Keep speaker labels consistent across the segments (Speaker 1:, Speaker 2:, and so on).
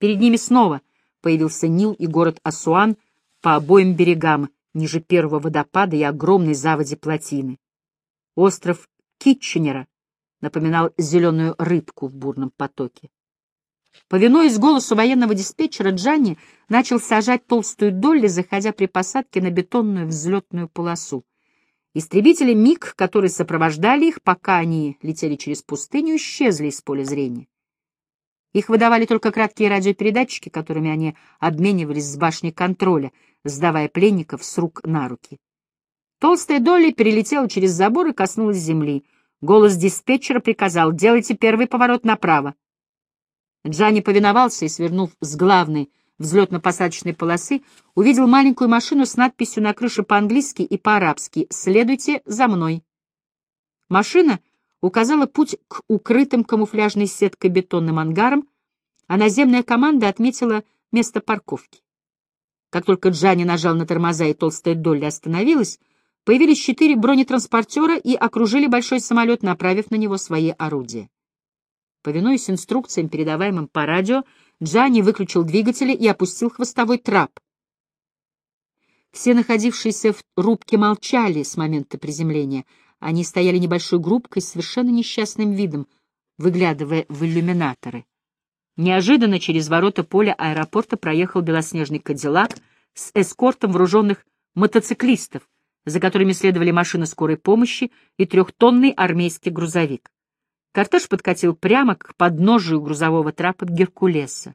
Speaker 1: Перед ними снова появился Нил и город Асуан по обоим берегам, ниже первого водопада и огромной заводи плотины. Остров Китченера напоминал зеленую рыбку в бурном потоке. Повинуясь голосу военного диспетчера, Джанни начал сажать толстую Долли, заходя при посадке на бетонную взлетную полосу. Истребители МиГ, которые сопровождали их, пока они летели через пустыню, исчезли из поля зрения. Их выдавали только краткие радиопередатчики, которыми они обменивались с башни контроля, сдавая пленников с рук на руки. Толстая Долли перелетела через забор и коснулась земли. Голос диспетчера приказал «Делайте первый поворот направо». Джанни повиновался и, свернув с главной взлетно-посадочной полосы, увидел маленькую машину с надписью на крыше по-английски и по-арабски «Следуйте за мной». Машина указала путь к укрытым камуфляжной сеткой бетонным ангарам, а наземная команда отметила место парковки. Как только Джанни нажал на тормоза и толстая Долли остановилась, появились четыре бронетранспортера и окружили большой самолет, направив на него свои орудия. Повинуясь инструкциям, передаваемым по радио, Джанни выключил двигатели и опустил хвостовой трап. Все находившиеся в рубке молчали с момента приземления. Они стояли небольшой группкой с совершенно несчастным видом, выглядывая в иллюминаторы. Неожиданно через ворота поля аэропорта проехал белоснежный кадиллак с эскортом вооруженных мотоциклистов, за которыми следовали машина скорой помощи и трехтонный армейский грузовик. Кортеж подкатил прямо к подножию грузового трапа Геркулеса.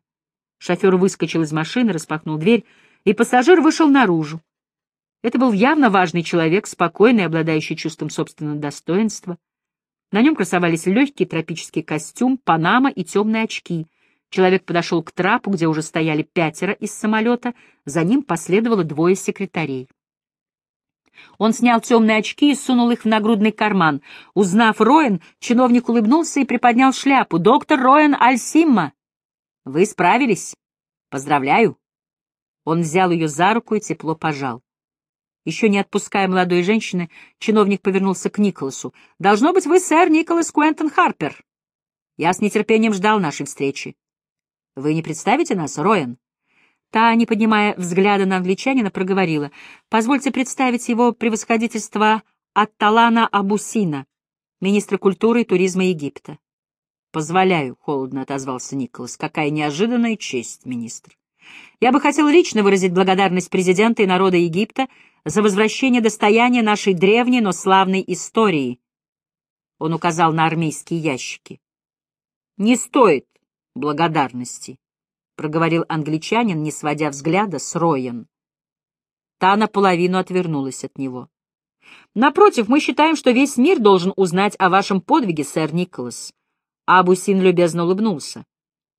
Speaker 1: Шофер выскочил из машины, распахнул дверь, и пассажир вышел наружу. Это был явно важный человек, спокойный, обладающий чувством собственного достоинства. На нем красовались легкий тропический костюм, панама и темные очки. Человек подошел к трапу, где уже стояли пятеро из самолета, за ним последовало двое секретарей. Он снял темные очки и сунул их в нагрудный карман. Узнав Роэн, чиновник улыбнулся и приподнял шляпу. «Доктор Роэн Альсимма, вы справились. Поздравляю». Он взял ее за руку и тепло пожал. Еще не отпуская молодой женщины, чиновник повернулся к Николасу. «Должно быть, вы сэр Николас Куэнтон Харпер. Я с нетерпением ждал нашей встречи. Вы не представите нас, Роэн?» Та, не поднимая взгляда на англичанина, проговорила. «Позвольте представить его превосходительство Атталана Абусина, министра культуры и туризма Египта». «Позволяю», — холодно отозвался Николас. «Какая неожиданная честь, министр. Я бы хотел лично выразить благодарность президента и народа Египта за возвращение достояния нашей древней, но славной истории». Он указал на армейские ящики. «Не стоит благодарности», — проговорил англичанин, не сводя взгляда с Роен. Та наполовину отвернулась от него. «Напротив, мы считаем, что весь мир должен узнать о вашем подвиге, сэр Николас». Абусин любезно улыбнулся.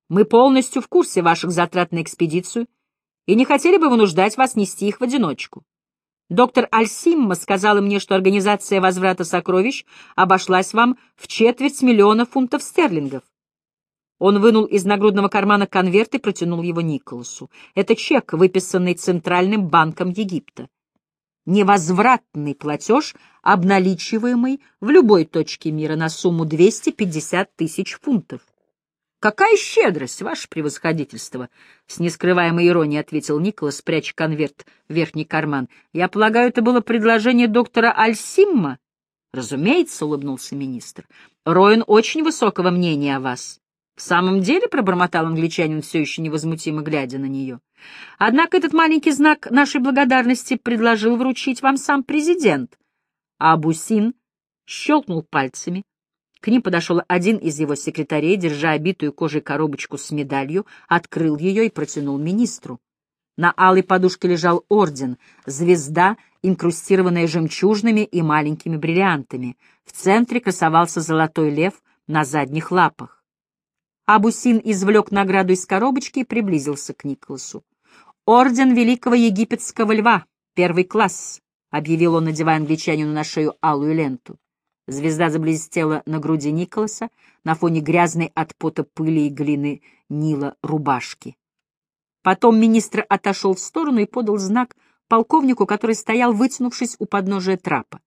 Speaker 1: «Мы полностью в курсе ваших затрат на экспедицию и не хотели бы вынуждать вас нести их в одиночку. Доктор Альсимма сказала мне, что организация возврата сокровищ обошлась вам в четверть миллиона фунтов стерлингов. Он вынул из нагрудного кармана конверт и протянул его Николасу. Это чек, выписанный Центральным банком Египта. Невозвратный платеж, обналичиваемый в любой точке мира на сумму 250 тысяч фунтов. «Какая щедрость, ваше превосходительство!» — с нескрываемой иронией ответил Николас, пряча конверт в верхний карман. «Я полагаю, это было предложение доктора Альсимма?» «Разумеется», — улыбнулся министр. «Роин очень высокого мнения о вас». «В самом деле», — пробормотал англичанин, все еще невозмутимо глядя на нее. «Однако этот маленький знак нашей благодарности предложил вручить вам сам президент». А Абусин щелкнул пальцами. К ним подошел один из его секретарей, держа обитую кожей коробочку с медалью, открыл ее и протянул министру. На алой подушке лежал орден, звезда, инкрустированная жемчужными и маленькими бриллиантами. В центре красовался золотой лев на задних лапах. Абусин извлек награду из коробочки и приблизился к Николасу. «Орден Великого Египетского Льва, первый класс», — объявил он, надевая англичанину на шею алую ленту. Звезда заблестела на груди Николаса на фоне грязной от пота пыли и глины Нила рубашки. Потом министр отошел в сторону и подал знак полковнику, который стоял, вытянувшись у подножия трапа.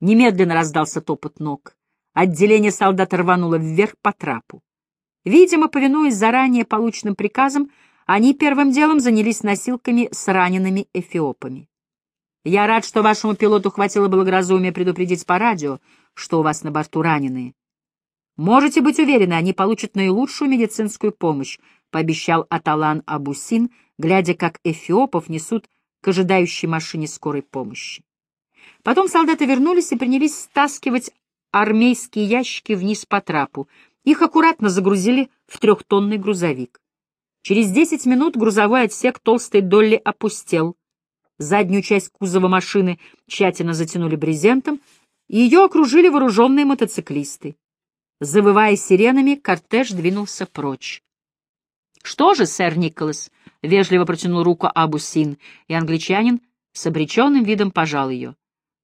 Speaker 1: Немедленно раздался топот ног. Отделение солдат рвануло вверх по трапу. Видимо, повинуясь заранее полученным приказам, они первым делом занялись носилками с ранеными эфиопами. Я рад, что вашему пилоту хватило благоразумия предупредить по радио, что у вас на борту раненые. Можете быть уверены, они получат наилучшую медицинскую помощь, пообещал Аталан Абусин, глядя, как эфиопов несут к ожидающей машине скорой помощи. Потом солдаты вернулись и принялись стаскивать армейские ящики вниз по трапу. Их аккуратно загрузили в трехтонный грузовик. Через десять минут грузовой отсек толстой Долли опустел. Заднюю часть кузова машины тщательно затянули брезентом, и ее окружили вооруженные мотоциклисты. Завывая сиренами, кортеж двинулся прочь. — Что же, сэр Николас? — вежливо протянул руку Абусин, и англичанин с обреченным видом пожал ее.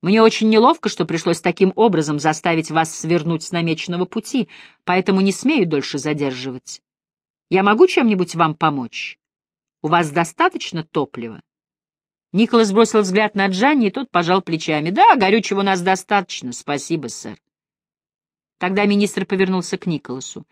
Speaker 1: Мне очень неловко, что пришлось таким образом заставить вас свернуть с намеченного пути, поэтому не смею дольше задерживать. Я могу чем-нибудь вам помочь? У вас достаточно топлива? Николас бросил взгляд на Джанни, и тот пожал плечами. «Да, горючего у нас достаточно, спасибо, сэр». Тогда министр повернулся к Николасу.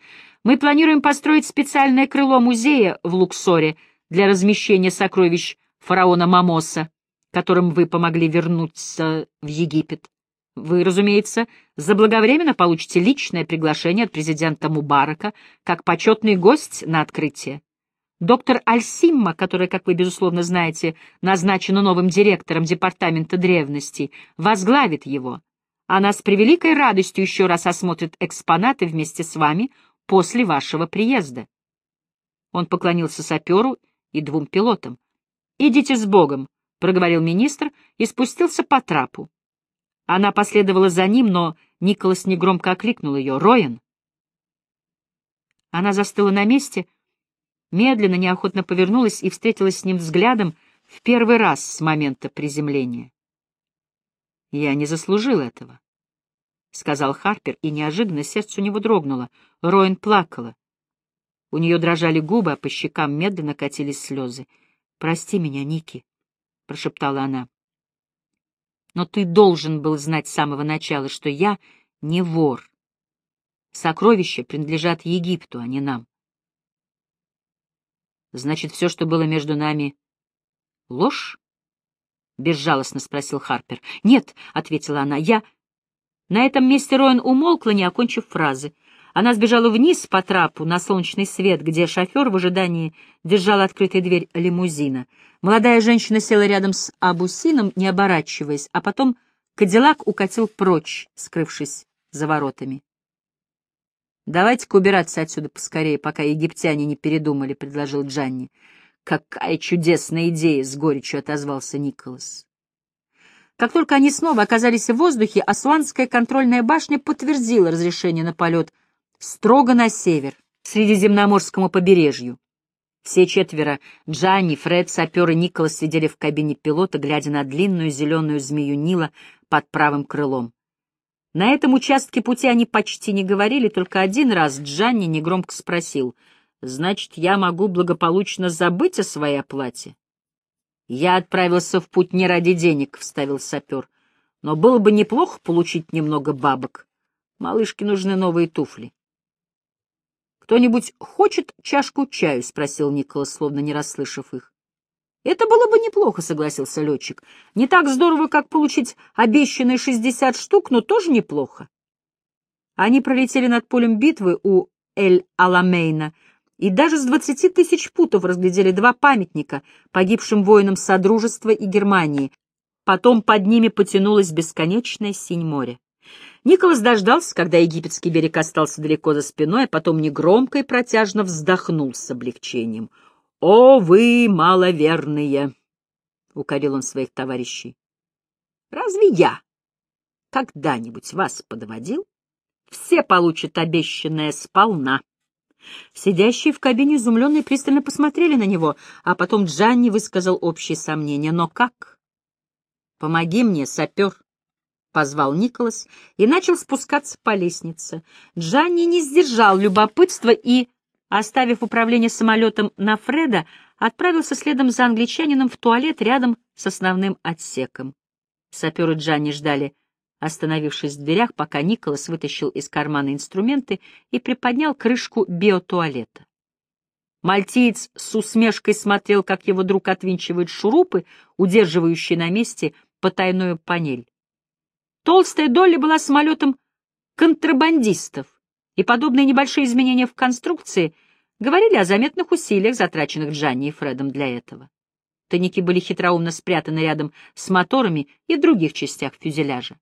Speaker 1: «Мы планируем построить специальное крыло музея в Луксоре для размещения сокровищ фараона Мамоса которым вы помогли вернуться в Египет. Вы, разумеется, заблаговременно получите личное приглашение от президента Мубарака как почетный гость на открытие. Доктор Альсимма, которая, как вы, безусловно, знаете, назначена новым директором Департамента древностей, возглавит его. Она с превеликой радостью еще раз осмотрит экспонаты вместе с вами после вашего приезда. Он поклонился саперу и двум пилотам. «Идите с Богом», — проговорил министр и спустился по трапу. Она последовала за ним, но Николас негромко окликнул ее. «Роен!» Она застыла на месте, медленно, неохотно повернулась и встретилась с ним взглядом в первый раз с момента приземления. «Я не заслужил этого», — сказал Харпер, и неожиданно сердце у него дрогнуло. Роэн плакала. У нее дрожали губы, а по щекам медленно катились слезы. «Прости меня, Ники», — прошептала она. «Но ты должен был знать с самого начала, что я не вор. Сокровища принадлежат Египту, а не нам. Значит, все, что было между нами, — ложь?» — безжалостно спросил Харпер. «Нет», — ответила она, — «я...» На этом месте Роэн умолкла, не окончив фразы. Она сбежала вниз по трапу на солнечный свет, где шофер в ожидании держал открытой дверь лимузина. Молодая женщина села рядом с Абусином, не оборачиваясь, а потом Кадиллак укатил прочь, скрывшись за воротами. «Давайте-ка убираться отсюда поскорее, пока египтяне не передумали», — предложил Джанни. «Какая чудесная идея!» — с горечью отозвался Николас. Как только они снова оказались в воздухе, Асуанская контрольная башня подтвердила разрешение на полет — строго на север, Средиземноморскому побережью. Все четверо — Джанни, Фред, сапер и Николас — сидели в кабине пилота, глядя на длинную зеленую змею Нила под правым крылом. На этом участке пути они почти не говорили, только один раз Джанни негромко спросил, «Значит, я могу благополучно забыть о своей оплате?» «Я отправился в путь не ради денег», — вставил сапер, «но было бы неплохо получить немного бабок. Малышке нужны новые туфли». «Кто-нибудь хочет чашку чаю?» — спросил Николас, словно не расслышав их. «Это было бы неплохо», — согласился летчик. «Не так здорово, как получить обещанные шестьдесят штук, но тоже неплохо». Они пролетели над полем битвы у Эль-Аламейна и даже с двадцати тысяч путов разглядели два памятника погибшим воинам Содружества и Германии. Потом под ними потянулась бесконечная синь моря. Николас дождался, когда египетский берег остался далеко за спиной, а потом негромко и протяжно вздохнул с облегчением. «О, вы маловерные!» — укорил он своих товарищей. «Разве я когда-нибудь вас подводил? Все получат обещанное сполна». Сидящие в кабине изумленные пристально посмотрели на него, а потом Джанни высказал общее сомнение. «Но как? Помоги мне, сапер!» позвал Николас и начал спускаться по лестнице. Джанни не сдержал любопытства и, оставив управление самолетом на Фреда, отправился следом за англичанином в туалет рядом с основным отсеком. Саперы Джанни ждали остановившись в дверях, пока Николас вытащил из кармана инструменты и приподнял крышку биотуалета. Мальтиец с усмешкой смотрел, как его друг отвинчивает шурупы, удерживающие на месте потайную панель. Толстая Долли была самолетом контрабандистов, и подобные небольшие изменения в конструкции говорили о заметных усилиях, затраченных Джанни и Фредом для этого. Тайники были хитроумно спрятаны рядом с моторами и других частях фюзеляжа.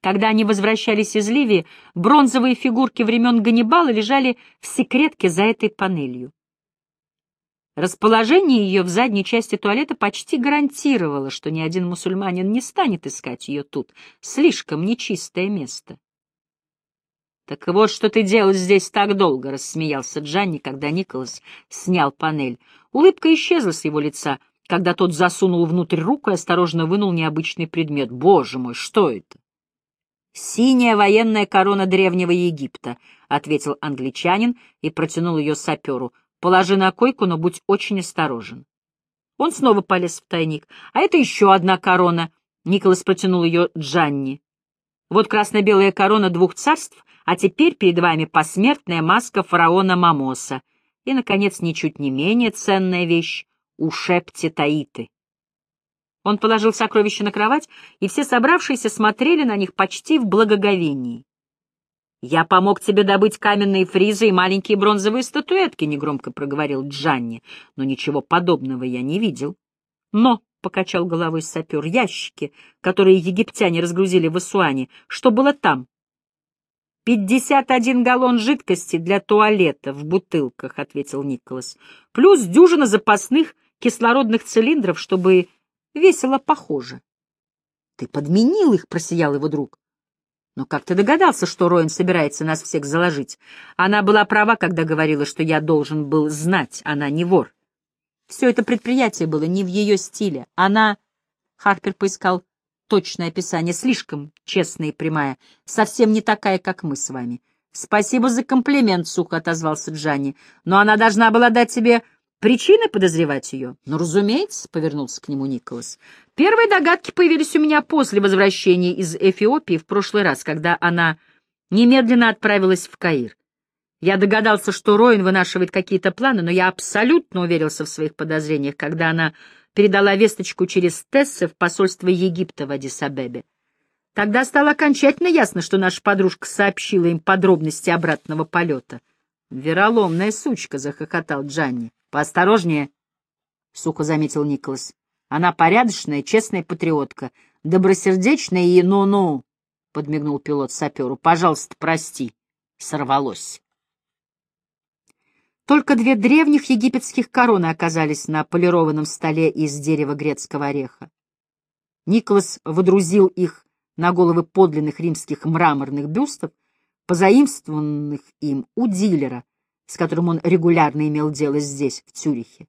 Speaker 1: Когда они возвращались из Ливии, бронзовые фигурки времен Ганнибала лежали в секретке за этой панелью. Расположение ее в задней части туалета почти гарантировало, что ни один мусульманин не станет искать ее тут. Слишком нечистое место. «Так вот, что ты делал здесь так долго», — рассмеялся Джанни, когда Николас снял панель. Улыбка исчезла с его лица, когда тот засунул внутрь руку и осторожно вынул необычный предмет. «Боже мой, что это?» «Синяя военная корона древнего Египта», — ответил англичанин и протянул ее саперу. «Положи на койку, но будь очень осторожен». Он снова полез в тайник. «А это еще одна корона», — Николас протянул ее Джанни. «Вот красно-белая корона двух царств, а теперь перед вами посмертная маска фараона Мамоса. И, наконец, ничуть не менее ценная вещь — ушепти Таиты». Он положил сокровища на кровать, и все собравшиеся смотрели на них почти в благоговении. «Я помог тебе добыть каменные фризы и маленькие бронзовые статуэтки», — негромко проговорил Джанни, «но ничего подобного я не видел». «Но», — покачал головой сапер, — «ящики, которые египтяне разгрузили в Исуане, что было там?» «Пятьдесят один галлон жидкости для туалета в бутылках», — ответил Николас, «плюс дюжина запасных кислородных цилиндров, чтобы весело похоже. — Ты подменил их, — просиял его друг. — Но как ты догадался, что Роин собирается нас всех заложить? Она была права, когда говорила, что я должен был знать, она не вор. Все это предприятие было не в ее стиле. Она... Харпер поискал точное описание, слишком честная и прямая, совсем не такая, как мы с вами. «Спасибо за комплимент», — сухо отозвался Джанни. «Но она должна была дать тебе Причины подозревать ее? Ну, разумеется, — повернулся к нему Николас. Первые догадки появились у меня после возвращения из Эфиопии в прошлый раз, когда она немедленно отправилась в Каир. Я догадался, что Роин вынашивает какие-то планы, но я абсолютно уверился в своих подозрениях, когда она передала весточку через Тессе в посольство Египта в Адис-Абебе. Тогда стало окончательно ясно, что наша подружка сообщила им подробности обратного полета. «Вероломная сучка!» — захохотал Джанни. «Поосторожнее», — сухо заметил Николас. «Она порядочная, честная патриотка, добросердечная и ну-ну», — подмигнул пилот саперу. «Пожалуйста, прости». Сорвалось. Только две древних египетских короны оказались на полированном столе из дерева грецкого ореха. Николас водрузил их на головы подлинных римских мраморных бюстов, позаимствованных им у дилера, с которым он регулярно имел дело здесь, в Цюрихе.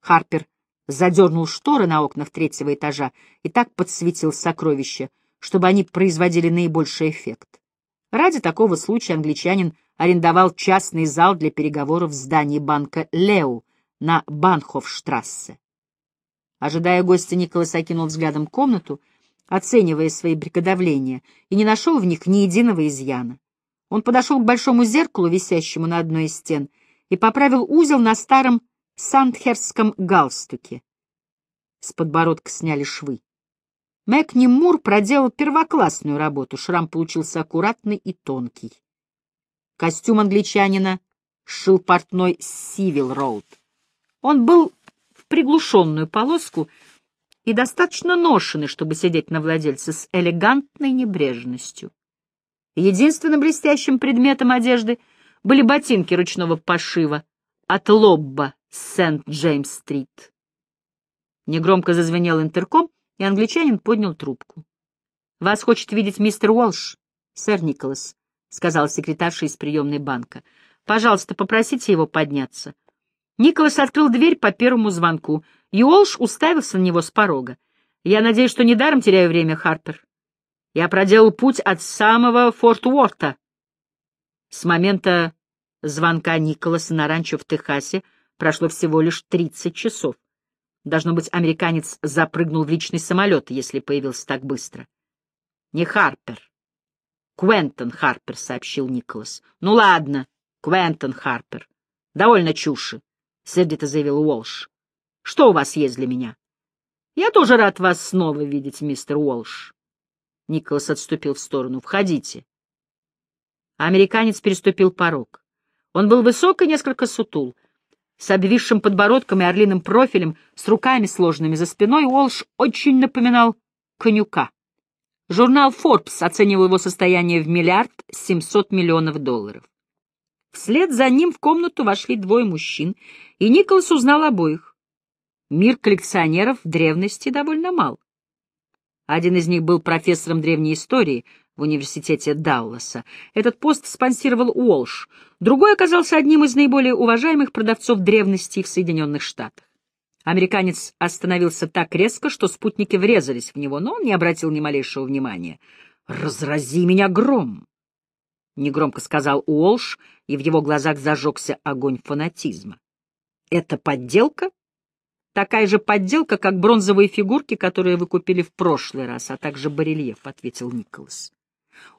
Speaker 1: Харпер задернул шторы на окнах третьего этажа и так подсветил сокровища, чтобы они производили наибольший эффект. Ради такого случая англичанин арендовал частный зал для переговоров в здании банка «Леу» на Банхофштрассе. Ожидая гостя, Николас окинул взглядом комнату, оценивая свои приготовления, и не нашел в них ни единого изъяна. Он подошел к большому зеркалу, висящему на одной из стен, и поправил узел на старом сандхерстском галстуке. С подбородка сняли швы. Мэкни Мур проделал первоклассную работу, шрам получился аккуратный и тонкий. Костюм англичанина сшил портной Сивил Роуд. Он был в приглушенную полоску и достаточно ношенный, чтобы сидеть на владельце с элегантной небрежностью. Единственным блестящим предметом одежды были ботинки ручного пошива от Лобба Сент-Джеймс-стрит. Негромко зазвенел интерком, и англичанин поднял трубку. — Вас хочет видеть мистер Уолш, сэр Николас, — сказал секретарша из приемной банка. — Пожалуйста, попросите его подняться. Николас открыл дверь по первому звонку, и Уолш уставился на него с порога. — Я надеюсь, что недаром теряю время, Харпер. Я проделал путь от самого Форт Уорта. С момента звонка Николаса на ранчо в Техасе прошло всего лишь 30 часов. Должно быть, американец запрыгнул в личный самолет, если появился так быстро. Не Харпер. Квентон Харпер, — сообщил Николас. Ну ладно, Квентон Харпер. Довольно чуши, — сердито заявил Уолш. Что у вас есть для меня? Я тоже рад вас снова видеть, мистер Уолш. Николас отступил в сторону. Входите. Американец переступил порог. Он был высок и несколько сутул. С обвисшим подбородком и орлиным профилем, с руками сложенными за спиной, Уолш очень напоминал конюка. Журнал Forbes оценивал его состояние в миллиард семьсот миллионов долларов. Вслед за ним в комнату вошли двое мужчин, и Николас узнал обоих. Мир коллекционеров в древности довольно мал. Один из них был профессором древней истории в университете Далласа. Этот пост спонсировал Уолш. Другой оказался одним из наиболее уважаемых продавцов древности в Соединенных Штатах. Американец остановился так резко, что спутники врезались в него, но он не обратил ни малейшего внимания. «Разрази меня гром!» — негромко сказал Уолш, и в его глазах зажегся огонь фанатизма. «Это подделка?» «Такая же подделка, как бронзовые фигурки, которые вы купили в прошлый раз, а также барельеф», — ответил Николас.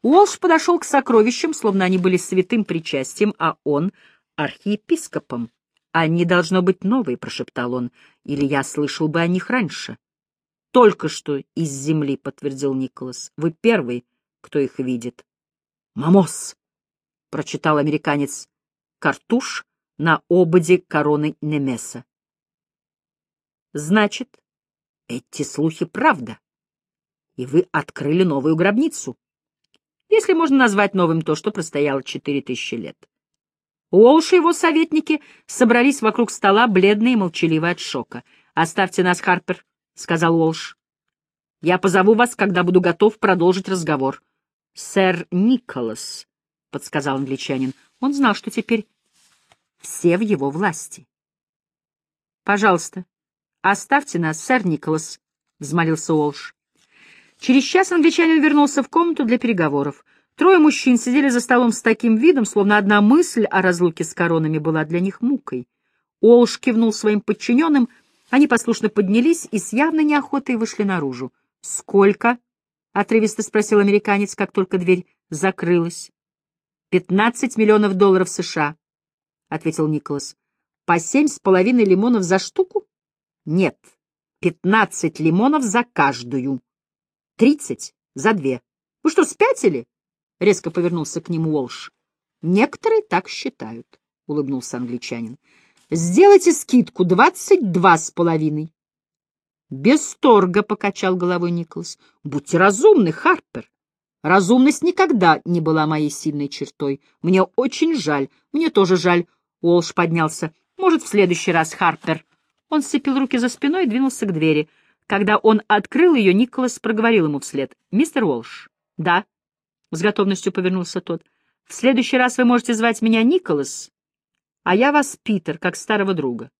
Speaker 1: Уолш подошел к сокровищам, словно они были святым причастием, а он — архиепископом. «Они, должно быть, новые», — прошептал он, — «или я слышал бы о них раньше». «Только что из земли», — подтвердил Николас. «Вы первый, кто их видит». «Мамос», — прочитал американец, — «картуш на ободе короны Немеса». «Значит, эти слухи — правда, и вы открыли новую гробницу, если можно назвать новым то, что простояло четыре тысячи лет». Уолш и его советники собрались вокруг стола, бледные и молчаливые от шока. «Оставьте нас, Харпер», — сказал Уолш. «Я позову вас, когда буду готов продолжить разговор». «Сэр Николас», — подсказал англичанин. Он знал, что теперь все в его власти. «Пожалуйста, оставьте нас, сэр Николас», — взмолился Уолш. Через час англичанин вернулся в комнату для переговоров. Трое мужчин сидели за столом с таким видом, словно одна мысль о разлуке с коронами была для них мукой. Олш кивнул своим подчиненным, они послушно поднялись и с явной неохотой вышли наружу. «Сколько?» — отрывисто спросил американец, как только дверь закрылась. «Пятнадцать миллионов долларов США», — ответил Николас. «По семь с половиной лимонов за штуку?» «Нет, пятнадцать лимонов за каждую. Тридцать за две. Вы что, спятили?» — резко повернулся к нему Уолш. «Некоторые так считают», — улыбнулся англичанин. «Сделайте скидку двадцать два с половиной». «Без торга», — покачал головой Николас. «Будьте разумны, Харпер. Разумность никогда не была моей сильной чертой. Мне очень жаль. Мне тоже жаль». Уолш поднялся. «Может, в следующий раз, Харпер». Он сцепил руки за спиной и двинулся к двери. Когда он открыл ее, Николас проговорил ему вслед. «Мистер Уолш». «Да». — с готовностью повернулся тот. — В следующий раз вы можете звать меня Николас, а я вас Питер, как старого друга.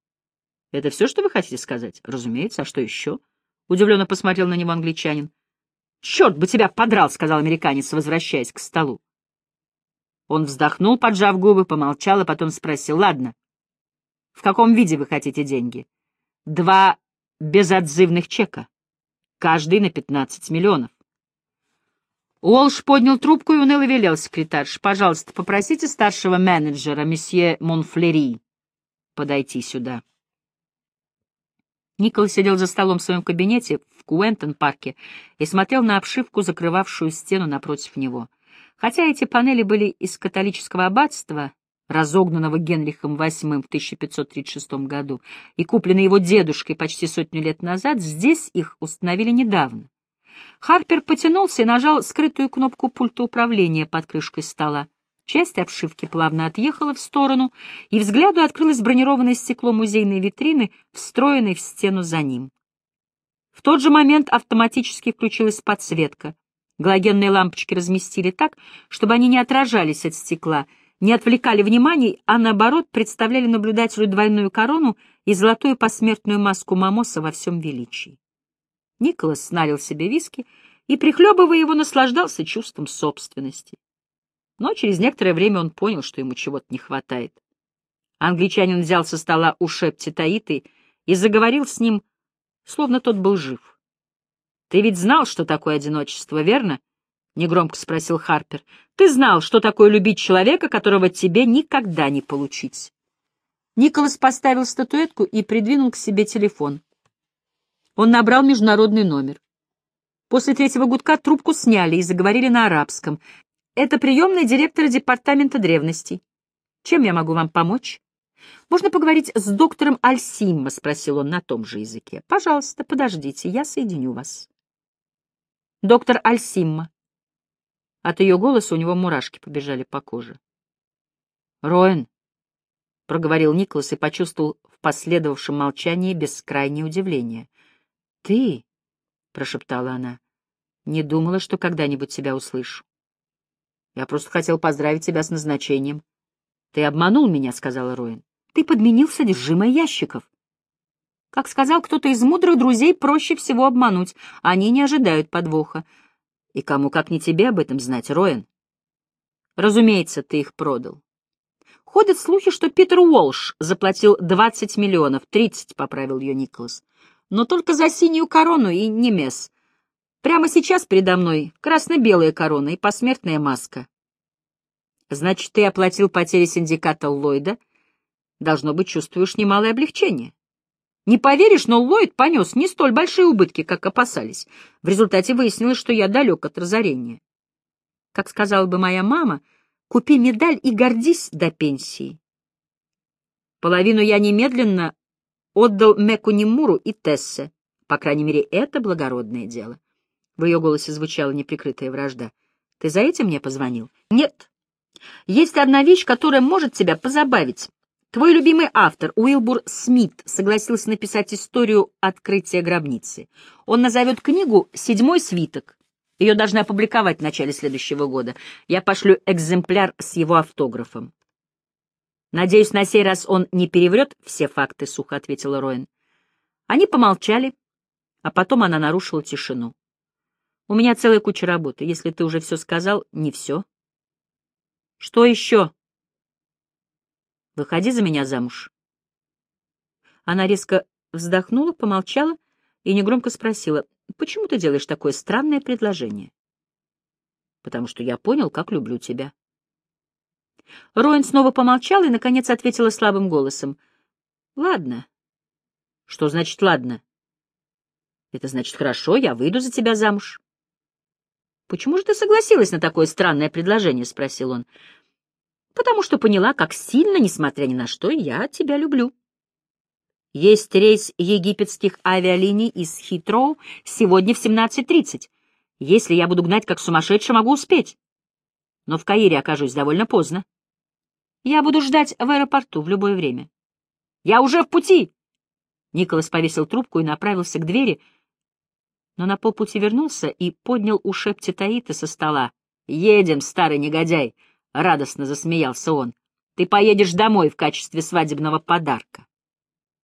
Speaker 1: — Это все, что вы хотите сказать? — Разумеется, а что еще? — удивленно посмотрел на него англичанин. — Черт бы тебя подрал, — сказал американец, возвращаясь к столу. Он вздохнул, поджав губы, помолчал, а потом спросил, — Ладно, в каком виде вы хотите деньги? — Два безотзывных чека, каждый на пятнадцать миллионов. Уолш поднял трубку и уныло велел секретарш. «Пожалуйста, попросите старшего менеджера, месье Монфлери, подойти сюда». Никол сидел за столом в своем кабинете в Куэнтон-парке и смотрел на обшивку, закрывавшую стену напротив него. Хотя эти панели были из католического аббатства, разогнанного Генрихом VIII в 1536 году и купленные его дедушкой почти сотню лет назад, здесь их установили недавно. Харпер потянулся и нажал скрытую кнопку пульта управления под крышкой стола. Часть обшивки плавно отъехала в сторону, и взгляду открылось бронированное стекло музейной витрины, встроенной в стену за ним. В тот же момент автоматически включилась подсветка. Галогенные лампочки разместили так, чтобы они не отражались от стекла, не отвлекали внимание, а наоборот представляли наблюдателю двойную корону и золотую посмертную маску Мамоса во всем величии. Николас налил себе виски и, прихлебывая его, наслаждался чувством собственности. Но через некоторое время он понял, что ему чего-то не хватает. Англичанин взял со стола ушеп Титаиты и заговорил с ним, словно тот был жив. Ты ведь знал, что такое одиночество, верно? — негромко спросил Харпер. Ты знал, что такое любить человека, которого тебе никогда не получить. Николас поставил статуэтку и придвинул к себе телефон. Он набрал международный номер. После третьего гудка трубку сняли и заговорили на арабском. «Это приемный директор департамента древностей. Чем я могу вам помочь?» «Можно поговорить с доктором Альсимма?» — спросил он на том же языке. «Пожалуйста, подождите, я соединю вас». Доктор Альсимма. От ее голоса у него мурашки побежали по коже. «Роэн», — проговорил Николас и почувствовал в последовавшем молчании бескрайнее удивление. «Ты?» — прошептала она. «Не думала, что когда-нибудь тебя услышу. Я просто хотел поздравить тебя с назначением. Ты обманул меня», — сказала Роин. «Ты подменил содержимое ящиков». Как сказал кто-то из мудрых друзей, проще всего обмануть. Они не ожидают подвоха. И кому, как не тебе, об этом знать, Роин? Разумеется, ты их продал. Ходят слухи, что Питер Уолш заплатил 20 миллионов, 30, поправил ее Николас но только за синюю корону и немес. Прямо сейчас передо мной красно-белая корона и посмертная маска. Значит, ты оплатил потери синдиката Ллойда. Должно быть, чувствуешь немалое облегчение. Не поверишь, но Ллойд понес не столь большие убытки, как опасались. В результате выяснилось, что я далек от разорения. Как сказала бы моя мама, купи медаль и гордись до пенсии. Половину я немедленно отдал Меку Немуру и Тессе. По крайней мере, это благородное дело. В ее голосе звучала неприкрытая вражда. «Ты за этим мне позвонил?» «Нет. Есть одна вещь, которая может тебя позабавить. Твой любимый автор, Уилбур Смит, согласился написать историю открытия гробницы. Он назовет книгу «Седьмой свиток». Ее должны опубликовать в начале следующего года. Я пошлю экземпляр с его автографом. «Надеюсь, на сей раз он не переврет все факты», — сухо ответила Роин. Они помолчали, а потом она нарушила тишину. «У меня целая куча работы. Если ты уже все сказал, не все». «Что еще?» «Выходи за меня замуж». Она резко вздохнула, помолчала и негромко спросила, «Почему ты делаешь такое странное предложение?» «Потому что я понял, как люблю тебя». Роин снова помолчал и, наконец, ответила слабым голосом. — Ладно. — Что значит «ладно»? — Это значит «хорошо, я выйду за тебя замуж». — Почему же ты согласилась на такое странное предложение? — спросил он. — Потому что поняла, как сильно, несмотря ни на что, я тебя люблю. Есть рейс египетских авиалиний из Хитроу сегодня в 17.30. Если я буду гнать как сумасшедший, могу успеть. Но в Каире окажусь довольно поздно. Я буду ждать в аэропорту в любое время. Я уже в пути! Николас повесил трубку и направился к двери, но на полпути вернулся и поднял у шепти Таита со стола. «Едем, старый негодяй!» — радостно засмеялся он. «Ты поедешь домой в качестве свадебного подарка».